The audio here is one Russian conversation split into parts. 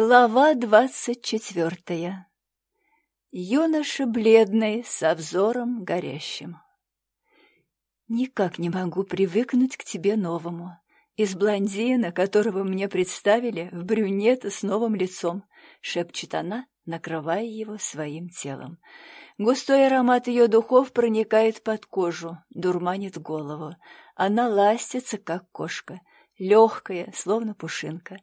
Глава двадцать четвертая. Юноша бледный, со взором горящим. «Никак не могу привыкнуть к тебе новому. Из блондина, которого мне представили, в брюнета с новым лицом», — шепчет она, накрывая его своим телом. Густой аромат ее духов проникает под кожу, дурманит голову. Она ластится, как кошка, легкая, словно пушинка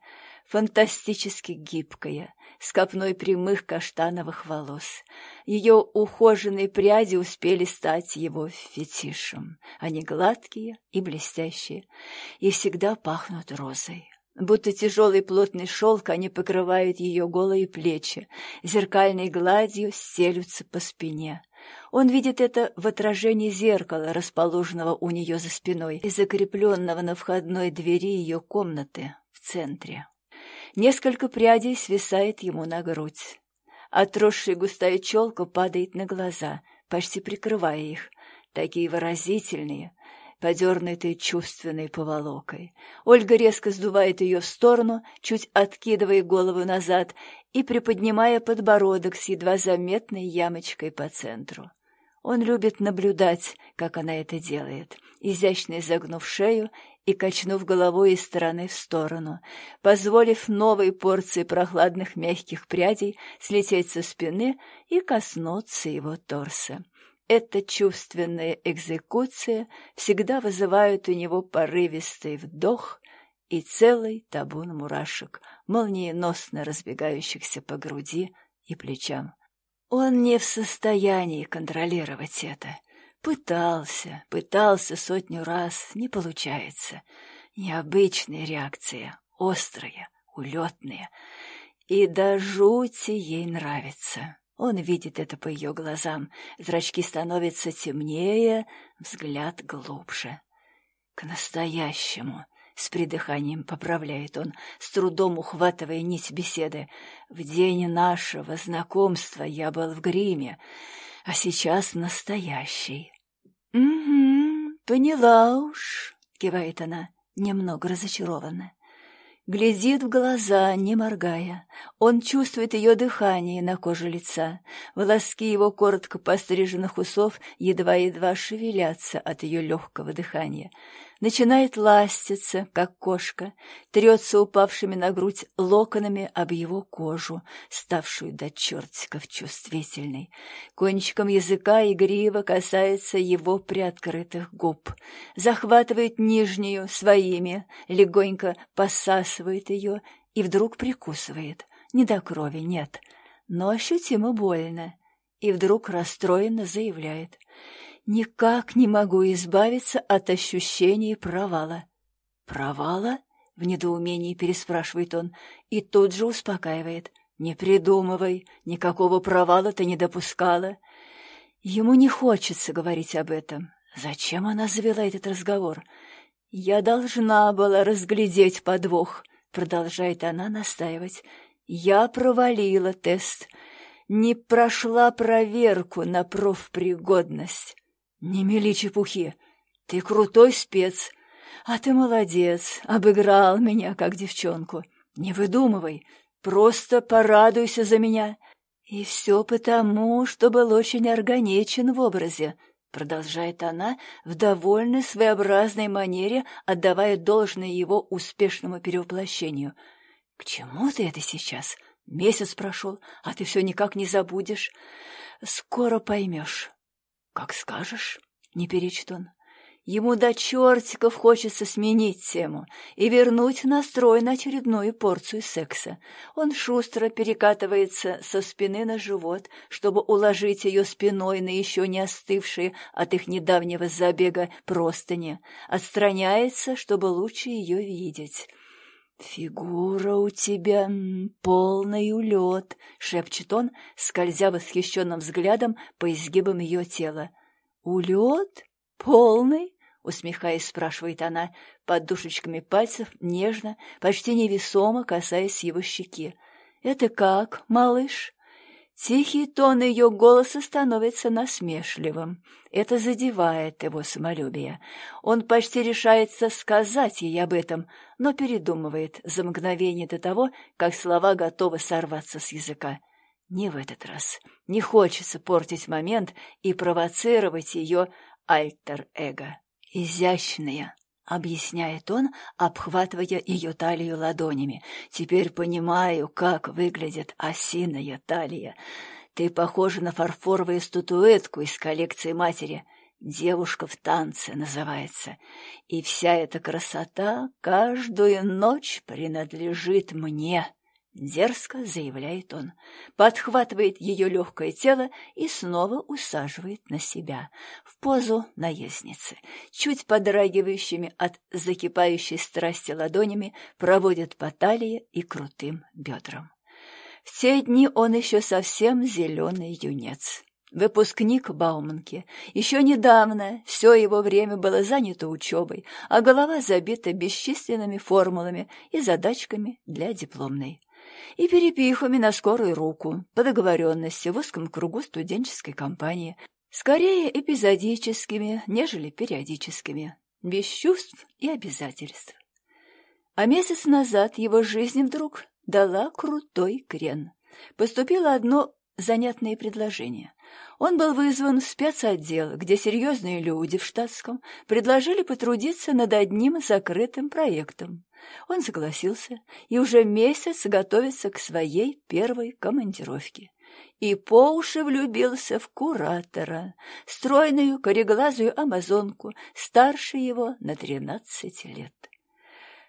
фантастически гибкая, с копной прямых каштановых волос. Ее ухоженные пряди успели стать его фетишем. Они гладкие и блестящие, и всегда пахнут розой. Будто тяжелый плотный шелк они покрывают ее голые плечи, зеркальной гладью стелются по спине. Он видит это в отражении зеркала, расположенного у нее за спиной и закрепленного на входной двери ее комнаты в центре. Несколько прядей свисает ему на грудь. Отросшая густая челка падает на глаза, почти прикрывая их, такие выразительные, подернутые чувственной поволокой. Ольга резко сдувает ее в сторону, чуть откидывая голову назад и приподнимая подбородок с едва заметной ямочкой по центру. Он любит наблюдать, как она это делает, изящно изогнув шею и качнув головой из стороны в сторону, позволив новой порции прохладных мягких прядей слететь со спины и коснуться его торса. Эта чувственная экзекуция всегда вызывает у него порывистый вдох и целый табун мурашек, молниеносно разбегающихся по груди и плечам. Он не в состоянии контролировать это, Пытался, пытался сотню раз, не получается. Необычная реакция, острая, улетная. И до жути ей нравится. Он видит это по ее глазам. Зрачки становятся темнее, взгляд глубже. К настоящему. С придыханием поправляет он, с трудом ухватывая нить беседы. В день нашего знакомства я был в гриме, а сейчас настоящий. «Угу, поняла уж», — кивает она, немного разочарованно. Глядит в глаза, не моргая. Он чувствует ее дыхание на коже лица. Волоски его коротко постриженных усов едва-едва шевелятся от ее легкого дыхания начинает ластиться, как кошка, трется упавшими на грудь локонами об его кожу, ставшую до чертиков чувствительной. Кончиком языка игриво касается его приоткрытых губ, захватывает нижнюю своими, легонько посасывает ее и вдруг прикусывает. Не до крови, нет, но ощутимо больно. И вдруг расстроенно заявляет — Никак не могу избавиться от ощущения провала. «Провала?» — в недоумении переспрашивает он и тут же успокаивает. «Не придумывай, никакого провала ты не допускала». Ему не хочется говорить об этом. Зачем она завела этот разговор? «Я должна была разглядеть подвох», — продолжает она настаивать. «Я провалила тест, не прошла проверку на профпригодность». «Не мели чепухи. Ты крутой спец. А ты молодец, обыграл меня, как девчонку. Не выдумывай, просто порадуйся за меня. И все потому, что был очень органичен в образе». Продолжает она в довольно своеобразной манере, отдавая должное его успешному перевоплощению. «К чему ты это сейчас? Месяц прошел, а ты все никак не забудешь. Скоро поймешь. «Как скажешь», — не перечит он. Ему до чертиков хочется сменить тему и вернуть настрой на очередную порцию секса. Он шустро перекатывается со спины на живот, чтобы уложить ее спиной на еще не остывшие от их недавнего забега простыни, отстраняется, чтобы лучше ее видеть. «Фигура у тебя полный улет», — шепчет он, скользя восхищенным взглядом по изгибам ее тела. «Улет? Полный?» — усмехаясь, спрашивает она, под душечками пальцев, нежно, почти невесомо касаясь его щеки. «Это как, малыш?» Тихий тон ее голоса становится насмешливым. Это задевает его самолюбие. Он почти решается сказать ей об этом, но передумывает за мгновение до того, как слова готовы сорваться с языка. Не в этот раз. Не хочется портить момент и провоцировать ее альтер-эго. Изящная, — объясняет он, обхватывая ее талию ладонями. «Теперь понимаю, как выглядит осиная талия. Ты похожа на фарфоровую статуэтку из коллекции матери. «Девушка в танце» называется. И вся эта красота каждую ночь принадлежит мне». Дерзко заявляет он, подхватывает ее легкое тело и снова усаживает на себя, в позу наездницы. Чуть подрагивающими от закипающей страсти ладонями проводит по талии и крутым бедрам. В те дни он еще совсем зеленый юнец. Выпускник Бауманки. Еще недавно все его время было занято учебой, а голова забита бесчисленными формулами и задачками для дипломной и перепихами на скорую руку по договоренности в узком кругу студенческой компании, скорее эпизодическими, нежели периодическими, без чувств и обязательств. А месяц назад его жизнь вдруг дала крутой крен. Поступило одно занятное предложение. Он был вызван в спецотдел, где серьезные люди в штатском предложили потрудиться над одним закрытым проектом. Он согласился и уже месяц готовится к своей первой командировке. И по уши влюбился в куратора, стройную кореглазую амазонку, старше его на тринадцать лет.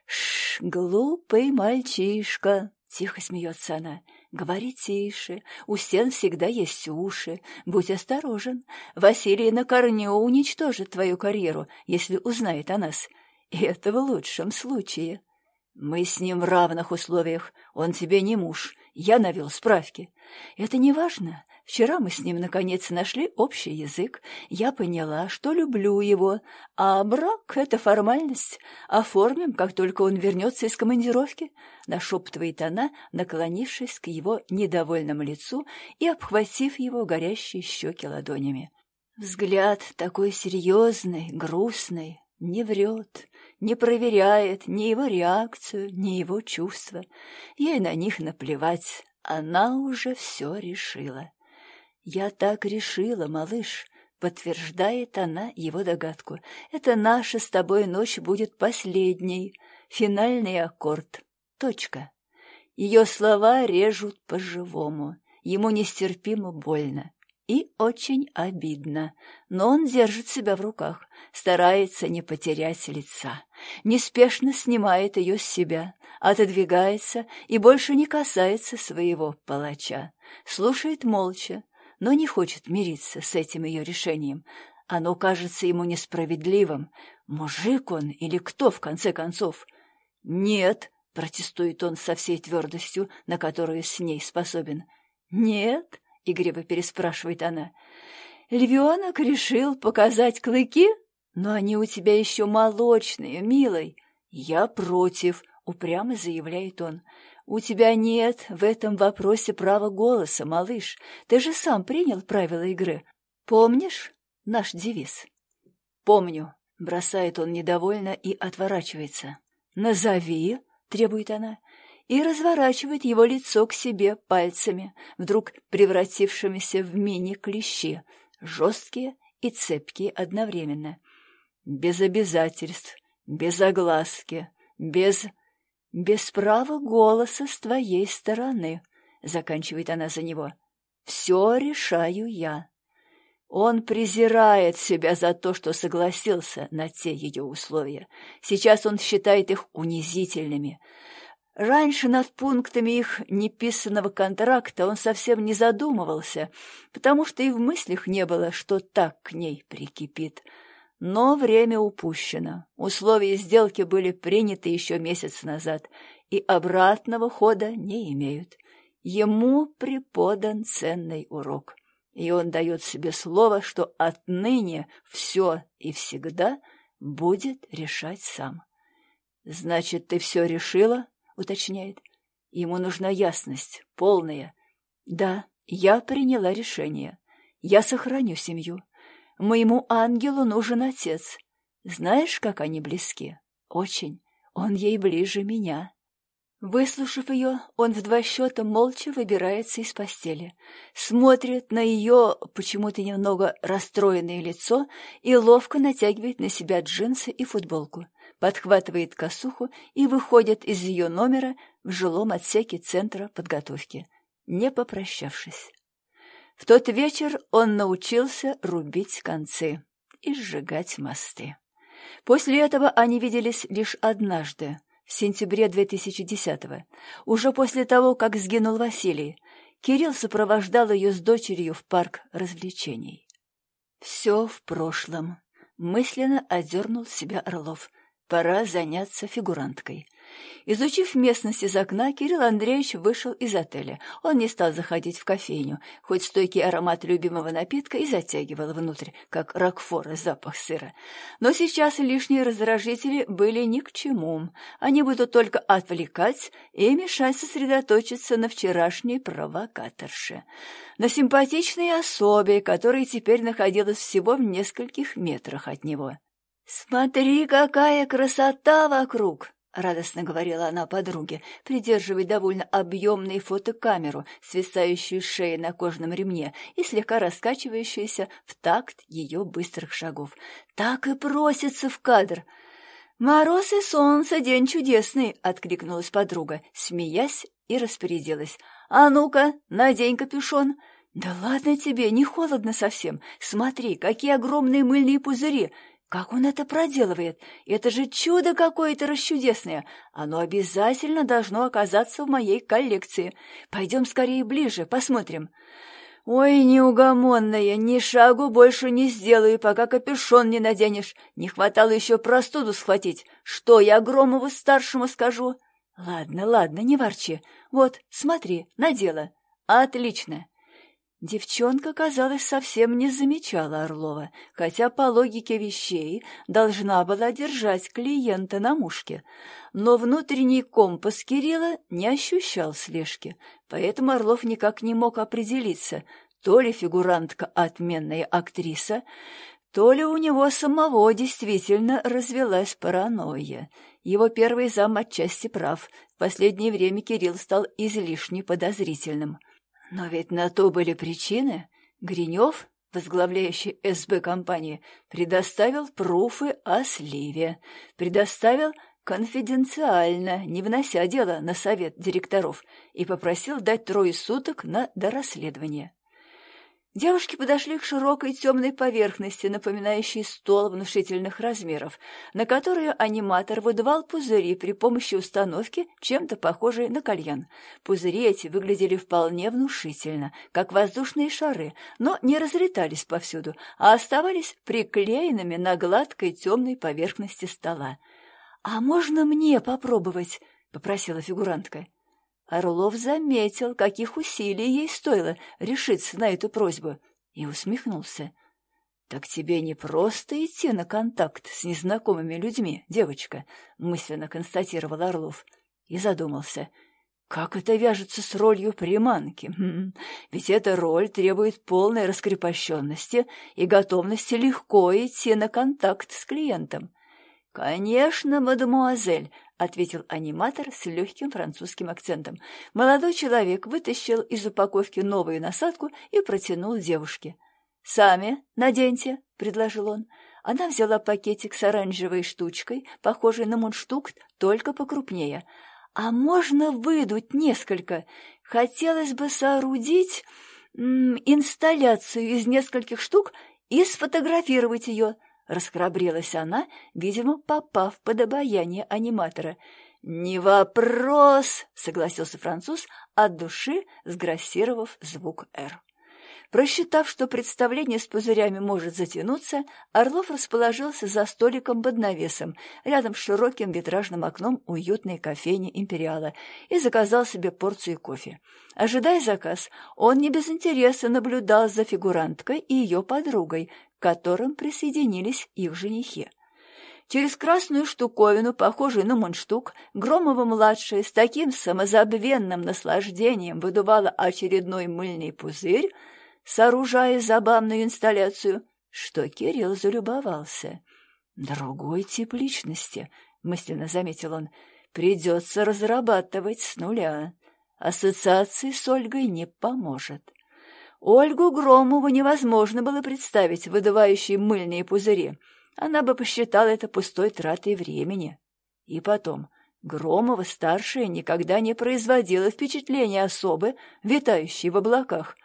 «Ш, глупый мальчишка!» — тихо смеется она. «Говори тише, у стен всегда есть уши. Будь осторожен. Василий на корню уничтожит твою карьеру, если узнает о нас. И это в лучшем случае». Мы с ним в равных условиях. Он тебе не муж. Я навел справки. Это не важно. Вчера мы с ним, наконец, нашли общий язык. Я поняла, что люблю его. А брак — это формальность. Оформим, как только он вернется из командировки. Нашептывает она, наклонившись к его недовольному лицу и обхватив его горящие щеки ладонями. Взгляд такой серьезный, грустный, не врет не проверяет ни его реакцию, ни его чувства. Ей на них наплевать, она уже все решила. «Я так решила, малыш», — подтверждает она его догадку. «Это наша с тобой ночь будет последней, финальный аккорд. Точка». Ее слова режут по-живому. Ему нестерпимо больно и очень обидно, но он держит себя в руках, старается не потерять лица, неспешно снимает ее с себя, отодвигается и больше не касается своего палача, слушает молча, но не хочет мириться с этим ее решением. Оно кажется ему несправедливым. Мужик он или кто, в конце концов? «Нет», — протестует он со всей твердостью, на которую с ней способен. «Нет», — игриво переспрашивает она. «Львенок решил показать клыки? Но они у тебя еще молочные, милый». «Я против», — упрямо заявляет он. «У тебя нет в этом вопросе права голоса, малыш. Ты же сам принял правила игры. Помнишь наш девиз?» «Помню», — бросает он недовольно и отворачивается. «Назови», — требует она и разворачивает его лицо к себе пальцами, вдруг превратившимися в мини-клещи, жесткие и цепкие одновременно. Без обязательств, без огласки, без... без права голоса с твоей стороны, заканчивает она за него. Все решаю я. Он презирает себя за то, что согласился на те ее условия. Сейчас он считает их унизительными. Раньше над пунктами их неписанного контракта он совсем не задумывался, потому что и в мыслях не было, что так к ней прикипит. Но время упущено. Условия сделки были приняты еще месяц назад и обратного хода не имеют. Ему преподан ценный урок, и он дает себе слово, что отныне все и всегда будет решать сам. «Значит, ты все решила?» Уточняет. Ему нужна ясность, полная. Да, Я приняла решение. Я сохраню семью. Моему ангелу нужен отец. Знаешь, как они близки? Очень. Он ей ближе меня. Выслушав ее, он в два счета молча выбирается из постели, смотрит на ее почему-то немного расстроенное лицо и ловко натягивает на себя джинсы и футболку, подхватывает косуху и выходит из ее номера в жилом отсеке Центра подготовки, не попрощавшись. В тот вечер он научился рубить концы и сжигать мосты. После этого они виделись лишь однажды, в сентябре 2010-го, уже после того, как сгинул Василий. Кирилл сопровождал ее с дочерью в парк развлечений. «Все в прошлом», — мысленно одернул себя Орлов. «Пора заняться фигуранткой. Изучив местность из окна, Кирилл Андреевич вышел из отеля. Он не стал заходить в кофейню, хоть стойкий аромат любимого напитка и затягивал внутрь, как ракфора запах сыра. Но сейчас лишние раздражители были ни к чему. Они будут только отвлекать и мешать сосредоточиться на вчерашней провокаторше. На симпатичной особе, которая теперь находилась всего в нескольких метрах от него. «Смотри, какая красота вокруг!» — радостно говорила она подруге, придерживая довольно объемную фотокамеру, свисающую с шеи на кожаном ремне и слегка раскачивающуюся в такт ее быстрых шагов. «Так и просится в кадр!» «Мороз и солнце, день чудесный!» — откликнулась подруга, смеясь и распорядилась. «А ну-ка, надень капюшон!» «Да ладно тебе, не холодно совсем. Смотри, какие огромные мыльные пузыри! Как он это проделывает? Это же чудо какое-то расчудесное. Оно обязательно должно оказаться в моей коллекции. Пойдем скорее ближе, посмотрим. Ой, неугомонная, ни шагу больше не сделаю, пока капюшон не наденешь. Не хватало еще простуду схватить. Что я Громову-старшему скажу? Ладно, ладно, не ворчи. Вот, смотри, надела. Отлично. Девчонка, казалось, совсем не замечала Орлова, хотя по логике вещей должна была держать клиента на мушке. Но внутренний компас Кирилла не ощущал слежки, поэтому Орлов никак не мог определиться, то ли фигурантка отменная актриса, то ли у него самого действительно развелась паранойя. Его первый зам отчасти прав. В последнее время Кирилл стал излишне подозрительным. Но ведь на то были причины. Гринев, возглавляющий СБ компании, предоставил пруфы о сливе, предоставил конфиденциально, не внося дело на совет директоров, и попросил дать трое суток на дорасследование. Девушки подошли к широкой темной поверхности, напоминающей стол внушительных размеров, на которую аниматор выдавал пузыри при помощи установки, чем-то похожей на кальян. Пузыри эти выглядели вполне внушительно, как воздушные шары, но не разлетались повсюду, а оставались приклеенными на гладкой темной поверхности стола. «А можно мне попробовать?» — попросила фигурантка. Орлов заметил, каких усилий ей стоило решиться на эту просьбу, и усмехнулся. «Так тебе не просто идти на контакт с незнакомыми людьми, девочка», — мысленно констатировал Орлов. И задумался, как это вяжется с ролью приманки? Хм, ведь эта роль требует полной раскрепощенности и готовности легко идти на контакт с клиентом. «Конечно, мадемуазель», — ответил аниматор с легким французским акцентом. Молодой человек вытащил из упаковки новую насадку и протянул девушке. «Сами наденьте», — предложил он. Она взяла пакетик с оранжевой штучкой, похожей на мундштук, только покрупнее. «А можно выдуть несколько? Хотелось бы соорудить инсталляцию из нескольких штук и сфотографировать ее», Расхрабрилась она, видимо, попав под обаяние аниматора. «Не вопрос!» — согласился француз, от души сграссировав звук «Р». Просчитав, что представление с пузырями может затянуться, Орлов расположился за столиком под навесом, рядом с широким витражным окном уютной кофейни «Империала» и заказал себе порцию кофе. Ожидая заказ, он не без интереса наблюдал за фигуранткой и ее подругой, к которым присоединились их женихи. Через красную штуковину, похожую на мундштук, Громова-младшая с таким самозабвенным наслаждением выдувала очередной мыльный пузырь, сооружая забавную инсталляцию, что Кирилл залюбовался. «Другой тип личности», — мысленно заметил он, — «придется разрабатывать с нуля. Ассоциации с Ольгой не поможет». Ольгу Громову невозможно было представить выдувающей мыльные пузыри — она бы посчитала это пустой тратой времени. И потом, Громова-старшая никогда не производила впечатления особы, витающей в облаках,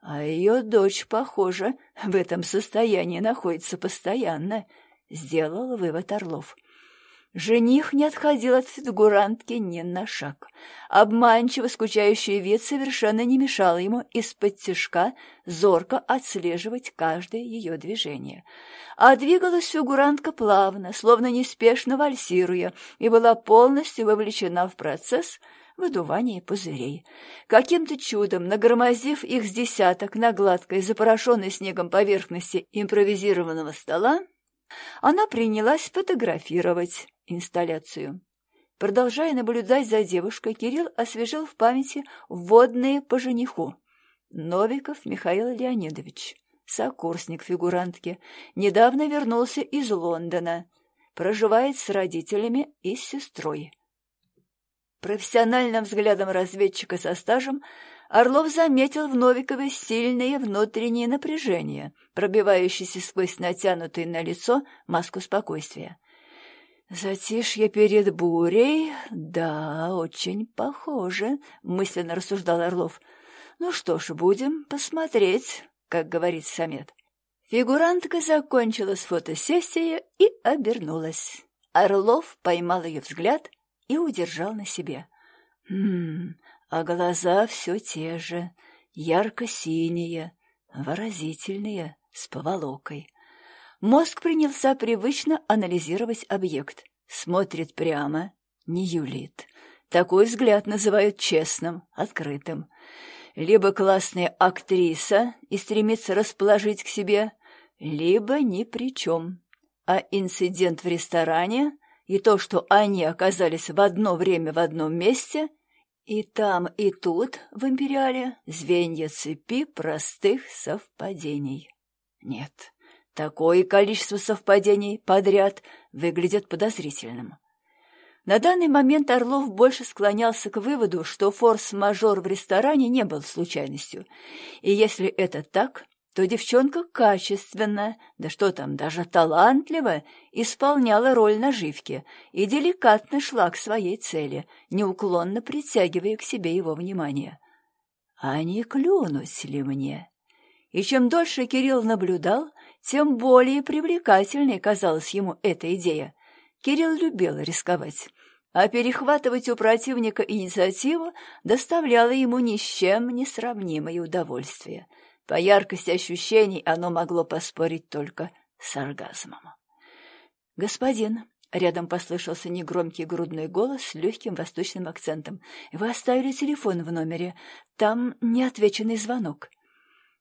а ее дочь, похоже, в этом состоянии находится постоянно, — сделал вывод Орлов. — Жених не отходил от фигурантки ни на шаг. Обманчиво скучающий вид совершенно не мешал ему из-под тяжка зорко отслеживать каждое ее движение. А двигалась фигурантка плавно, словно неспешно вальсируя, и была полностью вовлечена в процесс выдувания пузырей. Каким-то чудом, нагромозив их с десяток на гладкой, запорошенной снегом поверхности импровизированного стола, она принялась фотографировать инсталляцию. Продолжая наблюдать за девушкой, Кирилл освежил в памяти вводные по жениху. Новиков Михаил Леонидович, сокурсник фигурантки, недавно вернулся из Лондона, проживает с родителями и с сестрой. Профессиональным взглядом разведчика со стажем Орлов заметил в Новикове сильное внутреннее напряжение, пробивающееся сквозь натянутое на лицо маску спокойствия. «Затишье перед бурей? Да, очень похоже», — мысленно рассуждал Орлов. «Ну что ж, будем посмотреть, как говорит Самет». Фигурантка закончила с фотосессией и обернулась. Орлов поймал ее взгляд и удержал на себе. «Хм, а глаза все те же, ярко-синие, выразительные, с поволокой». Мозг принялся привычно анализировать объект. Смотрит прямо, не юлит. Такой взгляд называют честным, открытым. Либо классная актриса и стремится расположить к себе, либо ни при чем. А инцидент в ресторане и то, что они оказались в одно время в одном месте, и там, и тут, в империале, звенья цепи простых совпадений. Нет, Такое количество совпадений подряд выглядит подозрительным. На данный момент Орлов больше склонялся к выводу, что форс-мажор в ресторане не был случайностью. И если это так, то девчонка качественно, да что там, даже талантливо, исполняла роль наживки и деликатно шла к своей цели, неуклонно притягивая к себе его внимание. А не клюнуть ли мне? И чем дольше Кирилл наблюдал, тем более привлекательной казалась ему эта идея. Кирилл любил рисковать, а перехватывать у противника инициативу доставляло ему ни с чем не сравнимое удовольствие. По яркости ощущений оно могло поспорить только с оргазмом. «Господин», — рядом послышался негромкий грудной голос с легким восточным акцентом, «вы оставили телефон в номере. Там неотвеченный звонок».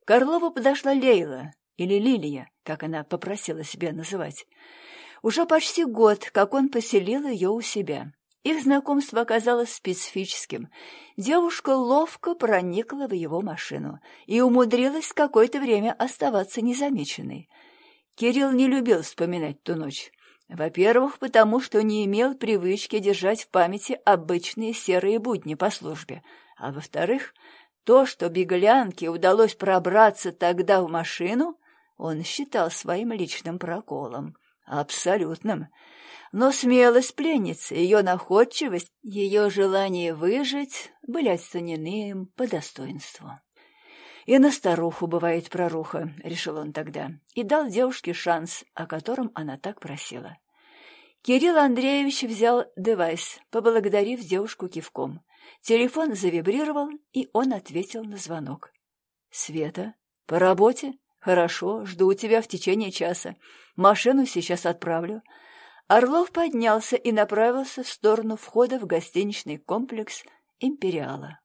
К Орлову подошла Лейла, или Лилия, как она попросила себя называть. Уже почти год, как он поселил ее у себя. Их знакомство оказалось специфическим. Девушка ловко проникла в его машину и умудрилась какое-то время оставаться незамеченной. Кирилл не любил вспоминать ту ночь. Во-первых, потому что не имел привычки держать в памяти обычные серые будни по службе, а во-вторых, то, что беглянке удалось пробраться тогда в машину, он считал своим личным проколом, абсолютным. Но смелость пленницы, ее находчивость, ее желание выжить были оценены им по достоинству. «И на старуху бывает проруха», — решил он тогда, и дал девушке шанс, о котором она так просила. Кирилл Андреевич взял девайс, поблагодарив девушку кивком. Телефон завибрировал, и он ответил на звонок. «Света, по работе?» «Хорошо, жду тебя в течение часа. Машину сейчас отправлю». Орлов поднялся и направился в сторону входа в гостиничный комплекс «Империала».